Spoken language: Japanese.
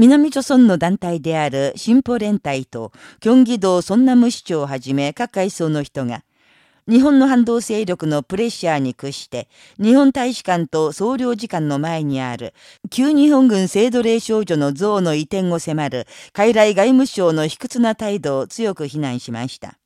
南朝村の団体である進歩連帯と、京畿道村南市長をはじめ各階層の人が、日本の反動勢力のプレッシャーに屈して、日本大使館と総領事館の前にある、旧日本軍性奴隷少女の像の移転を迫る、海来外務省の卑屈な態度を強く非難しました。